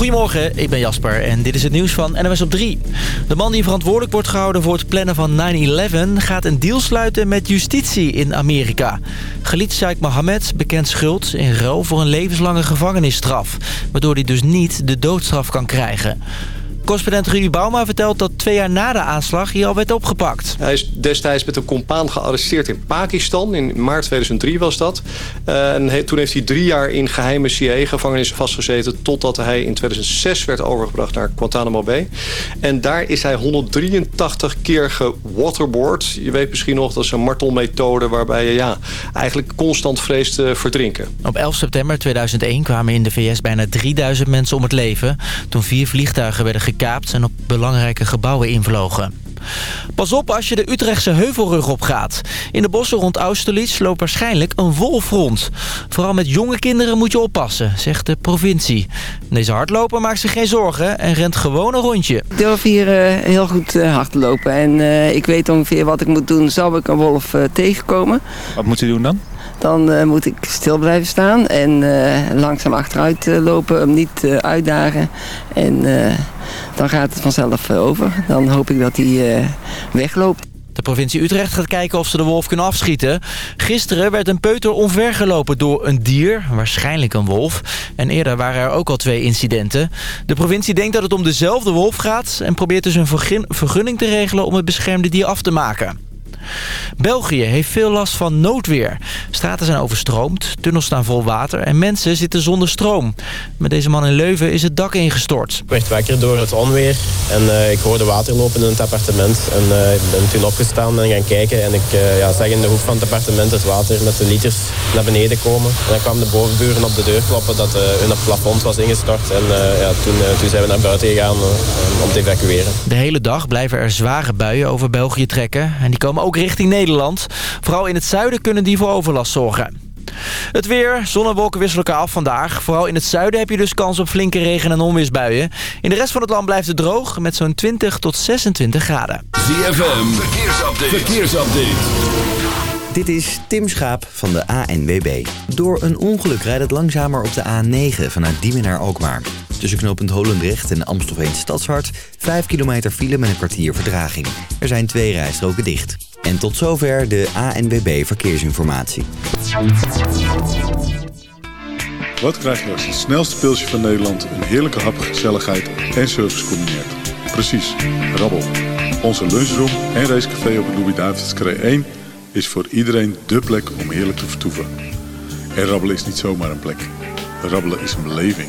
Goedemorgen, ik ben Jasper en dit is het nieuws van NMS op 3. De man die verantwoordelijk wordt gehouden voor het plannen van 9-11... gaat een deal sluiten met justitie in Amerika. Khalid Sheikh Mohammed bekent schuld in ruil voor een levenslange gevangenisstraf... waardoor hij dus niet de doodstraf kan krijgen. Correspondent Rudy Bauma vertelt dat twee jaar na de aanslag hij al werd opgepakt. Hij is destijds met een compaan gearresteerd in Pakistan. In maart 2003 was dat. Uh, en toen heeft hij drie jaar in geheime CIA-gevangenis vastgezeten... totdat hij in 2006 werd overgebracht naar Guantanamo Bay. En daar is hij 183 keer gewaterboard. Je weet misschien nog, dat is een martelmethode... waarbij je ja, eigenlijk constant vreest te verdrinken. Op 11 september 2001 kwamen in de VS bijna 3000 mensen om het leven... toen vier vliegtuigen werden gekaapt en op belangrijke gebouwen invlogen. Pas op als je de Utrechtse heuvelrug op gaat. In de bossen rond Austerlitz loopt waarschijnlijk een wolf rond. Vooral met jonge kinderen moet je oppassen, zegt de provincie. Deze hardloper maakt zich geen zorgen en rent gewoon een rondje. Ik durf hier uh, heel goed uh, hard te lopen en uh, ik weet ongeveer wat ik moet doen. Zal ik een wolf tegenkomen? Wat moet u doen dan? Dan uh, moet ik stil blijven staan en uh, langzaam achteruit uh, lopen, hem niet uitdagen. En dan gaat het vanzelf over. Dan hoop ik dat hij wegloopt. De provincie Utrecht gaat kijken of ze de wolf kunnen afschieten. Gisteren werd een peuter omvergelopen door een dier, waarschijnlijk een wolf. En eerder waren er ook al twee incidenten. De provincie denkt dat het om dezelfde wolf gaat... en probeert dus een vergunning te regelen om het beschermde dier af te maken. België heeft veel last van noodweer. Straten zijn overstroomd, tunnels staan vol water en mensen zitten zonder stroom. Met deze man in Leuven is het dak ingestort. Ik werd wakker door het onweer en uh, ik hoorde water lopen in het appartement. En uh, ik ben toen opgestaan en gaan kijken en ik uh, ja, zag in de hoek van het appartement het water met de liters naar beneden komen. En dan kwamen de bovenburen op de deur kloppen dat hun plafond was ingestort. En ja, toen, toen zijn we naar buiten gegaan om te evacueren. De hele dag blijven er zware buien over België trekken en die komen ook richting Nederland. Vooral in het zuiden kunnen die voor overlast zorgen. Het weer, zon en wolken wisselen elkaar af vandaag. Vooral in het zuiden heb je dus kans op flinke regen- en onweersbuien. In de rest van het land blijft het droog met zo'n 20 tot 26 graden. ZFM, verkeersupdate. verkeersupdate. Dit is Tim Schaap van de ANWB. Door een ongeluk rijdt het langzamer op de A9 vanuit Diemen naar Alkmaar. Tussen knooppunt Holendrecht en Amstelveen Stadshart... 5 kilometer file met een kwartier verdraging. Er zijn twee rijstroken dicht. En tot zover de ANWB Verkeersinformatie. Wat krijg je als het snelste pilsje van Nederland... een heerlijke hap, gezelligheid en service combineert? Precies, rabbel. Onze lunchroom en racecafé op de Louis-David's 1... is voor iedereen dé plek om heerlijk te vertoeven. En rabbelen is niet zomaar een plek. Rabbelen is een beleving.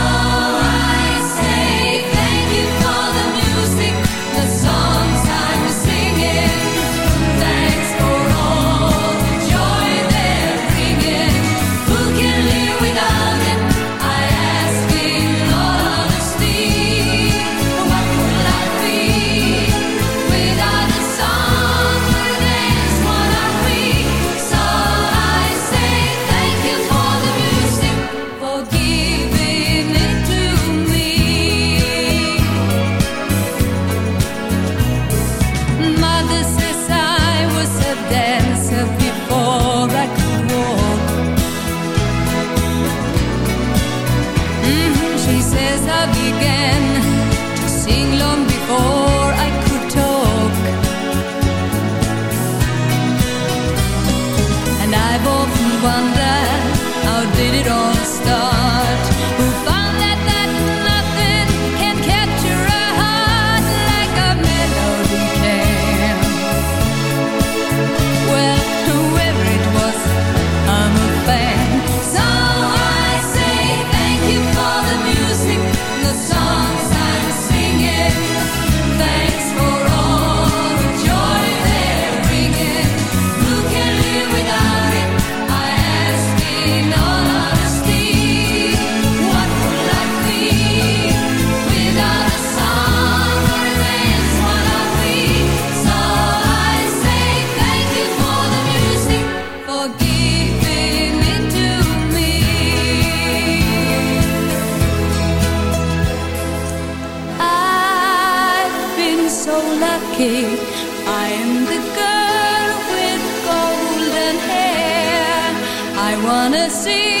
see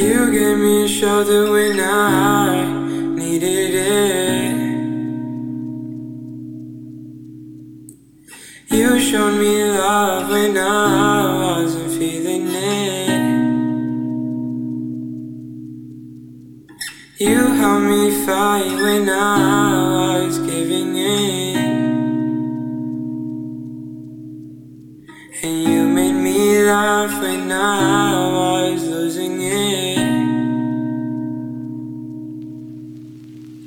You gave me a shoulder when I needed it. You showed me love when I wasn't feeling it. You helped me fight when I was giving in. And you made me laugh when I was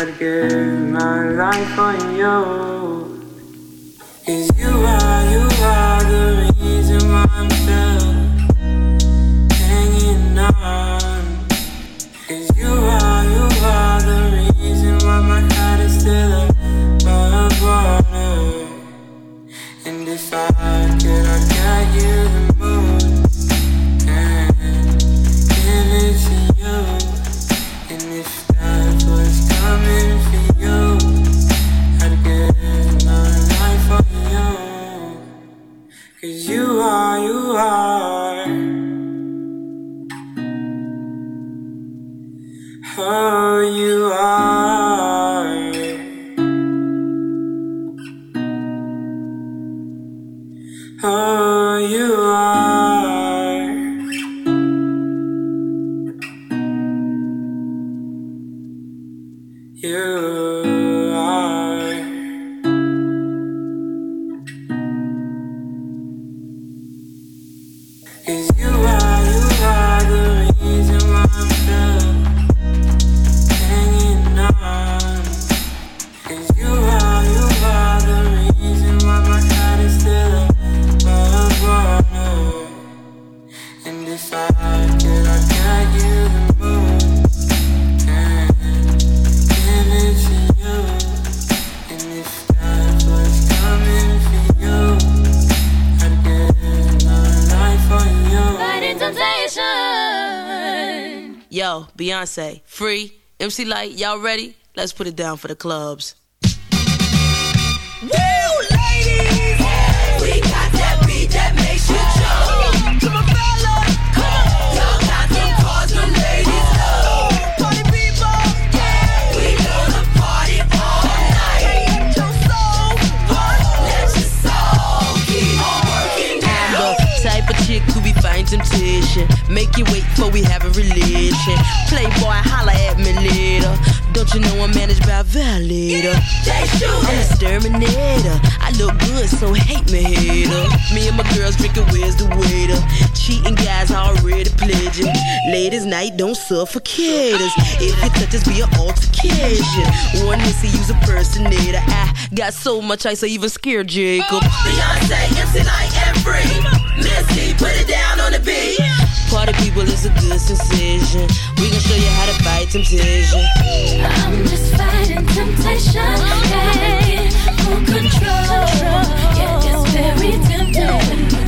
I'd give my life for you. Cause you are, Oh, you are. MC Lyte, y'all ready? Let's put it down for the clubs. Temptation. Make you wait for we have a relation. Playboy, holla at me later. Don't you know I'm managed by a violator? I'm a exterminator. I look good, so hate me, hater. Me and my girls drinking, where's the waiter? Cheating guys already pledging. Ladies' night, don't suffocate us. If you touch us, be an altercation. One missy, use a personator. I got so much ice, I even scared Jacob. Beyonce, MC Lyte, and free. Missy, put it down on the beat. Party people is a good sensation. We gon' show you how to fight temptation. I'm just fighting temptation. Gotta full control. Yeah, it's very tempting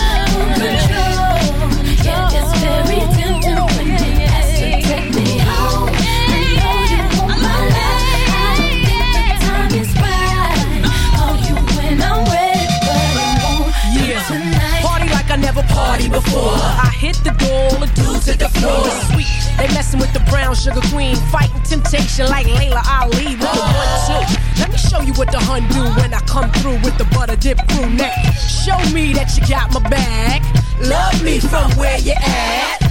Never party before. I hit the door, the dudes hit the floor. Sweet, they messing with the brown sugar queen, fighting temptation like Laila Ali with the one two. Let me show you what the hun do when I come through with the butter dip crew neck. Show me that you got my back. Love me from where you at.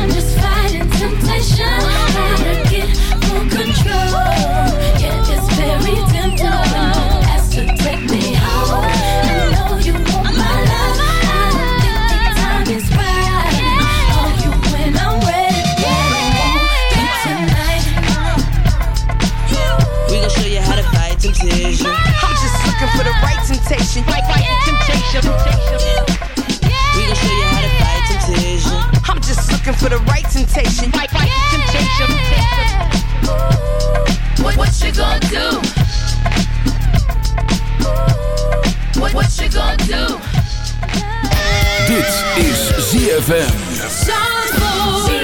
For the right temptation. Right, right temptation. What, what you gonna do? What, what you gonna do? Dit is ZFM. Zandvoort.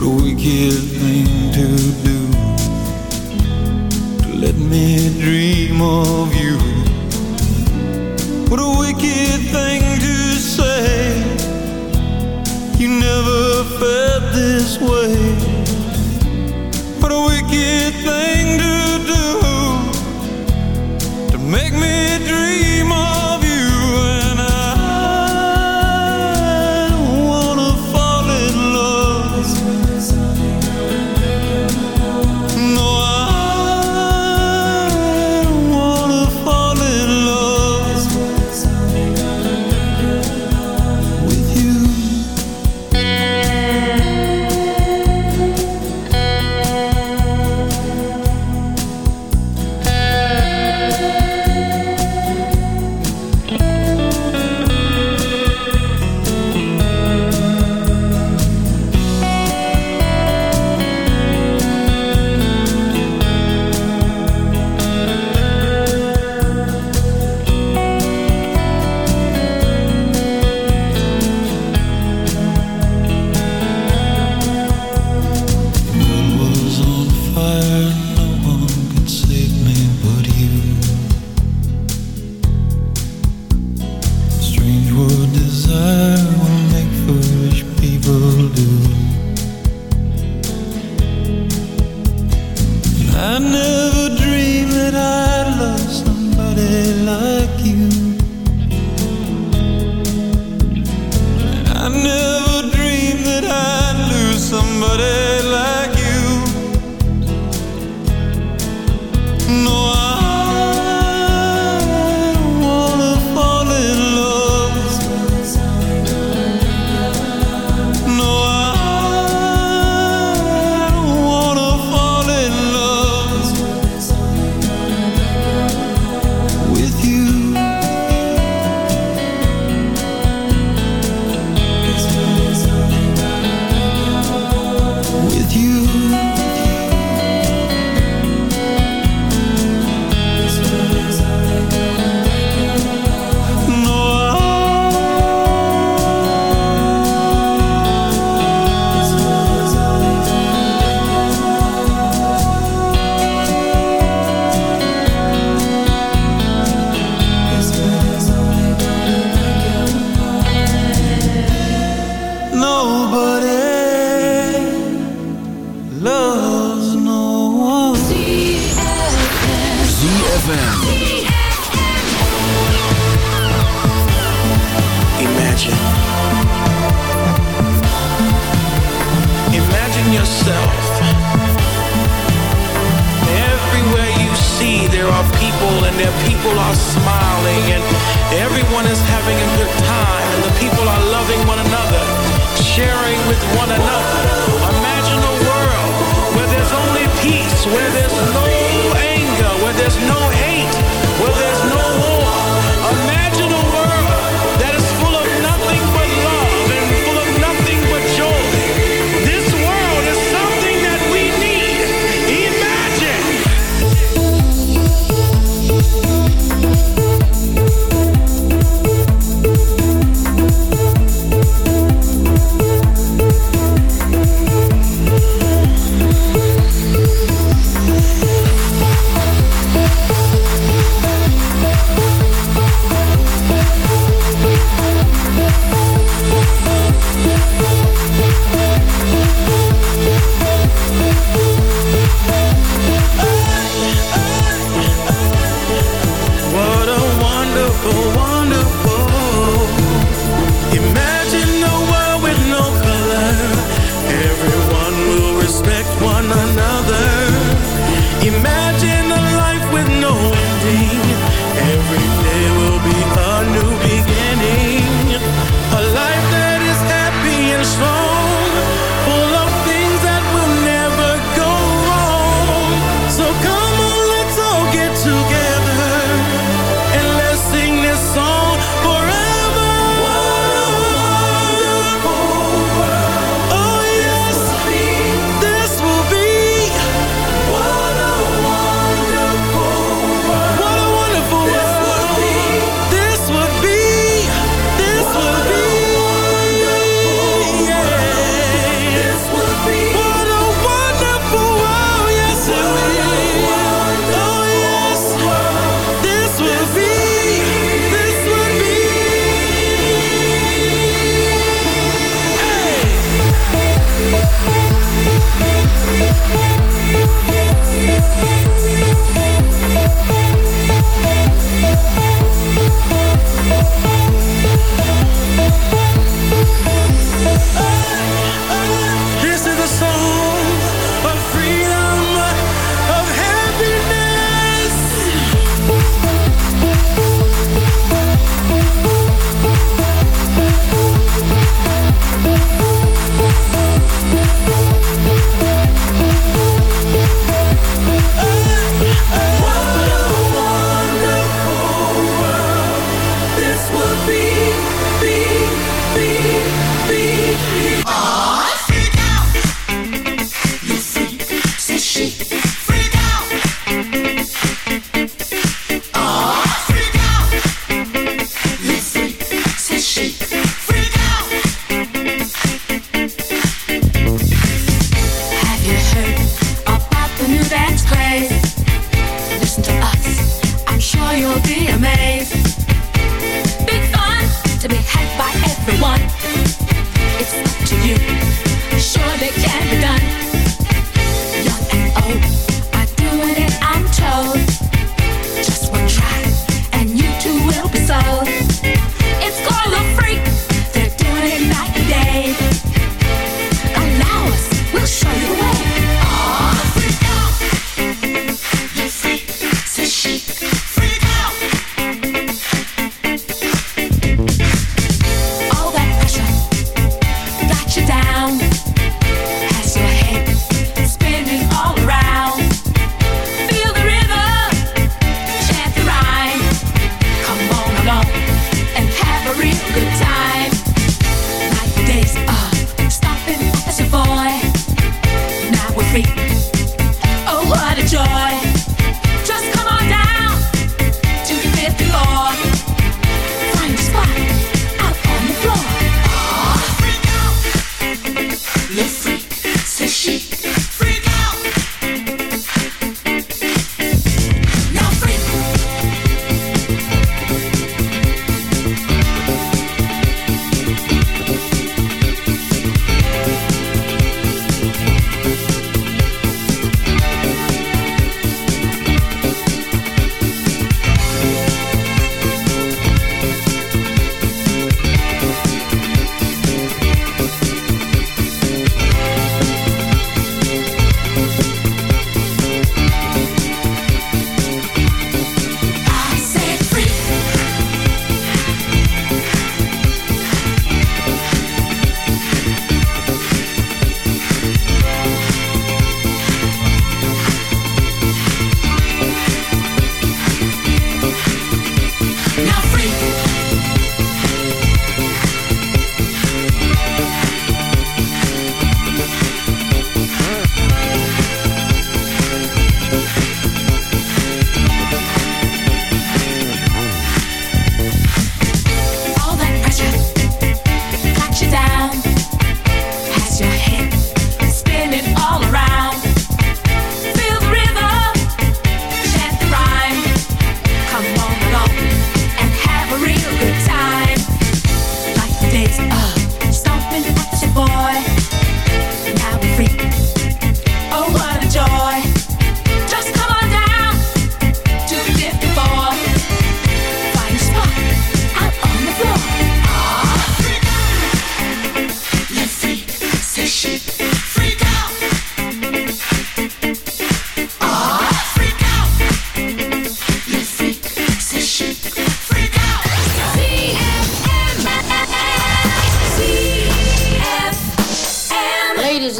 What a wicked thing to do. To let me dream of you. What a wicked thing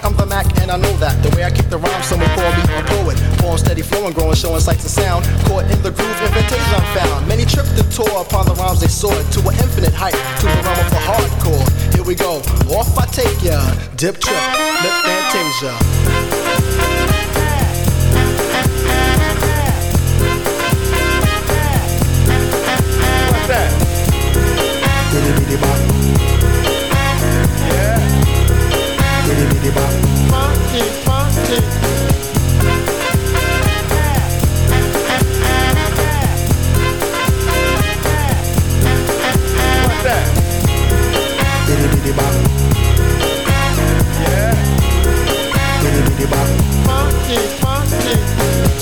To I'm the Mac, and I know that. The way I kick the rhyme, someone call me a poet. Poem steady flowing, growing, showing sights and sound. Caught in the groove, invitation I'm found. Many tripped and tore upon the rhymes they soared to an infinite height, to the realm of the hardcore. Here we go, off I take ya. Dip trip, lip fantasia. What's that? Diddy-diddy-bop. Diddy-diddy-bop. Funky, funky. What's that? Diddy-diddy-bop. Diddy-diddy-bop. Funky, funky.